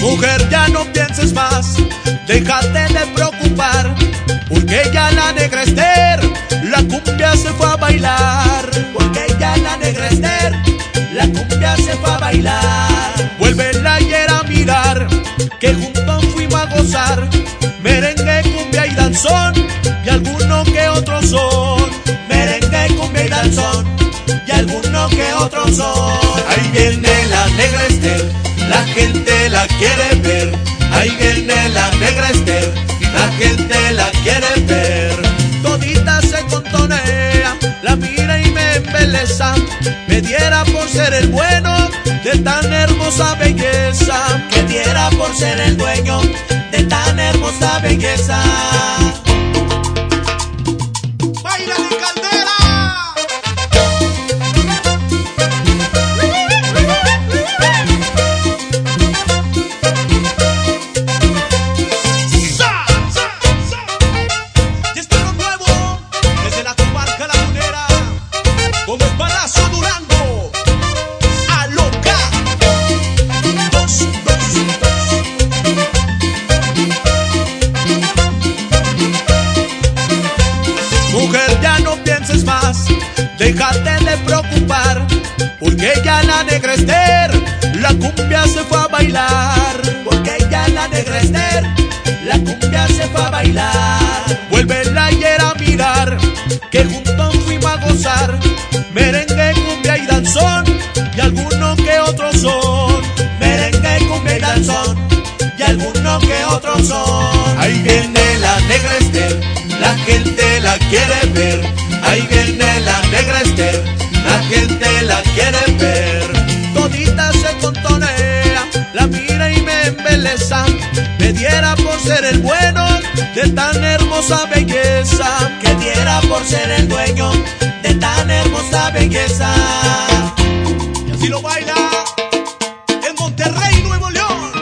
Mujer, ya no pienses más, déjate de preocupar, porque ya la negra Esther, la cumbia se fue a bailar. Porque ya la negra Esther, la cumbia se fue a bailar. Otro son. Ahí viene la negra Esther, la gente la quiere ver. Ahí viene la negra Esther, la gente la quiere ver. Todita se contonea, la mira y me embeleza. Me diera por ser el bueno de tan hermosa belleza. Que diera por ser el dueño de tan hermosa belleza. Más, déjate de preocupar, porque ya la negra Esther, la cumbia se fue a bailar. Porque ya la negra Esther, la cumbia se fue a bailar. Vuelve la ayer a mirar, que juntos fuimos a gozar. Merengue, cumbia y danzón, y alguno que otro son. Merengue, cumbia y danzón, y alguno que otro son. Ahí viene la negra Esther, la gente la quiere el bueno de tan hermosa belleza. Que diera por ser el dueño de tan hermosa belleza. Y así lo baila en Monterrey, Nuevo León.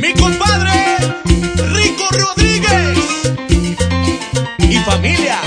Mi compadre Rico Rodríguez y familia.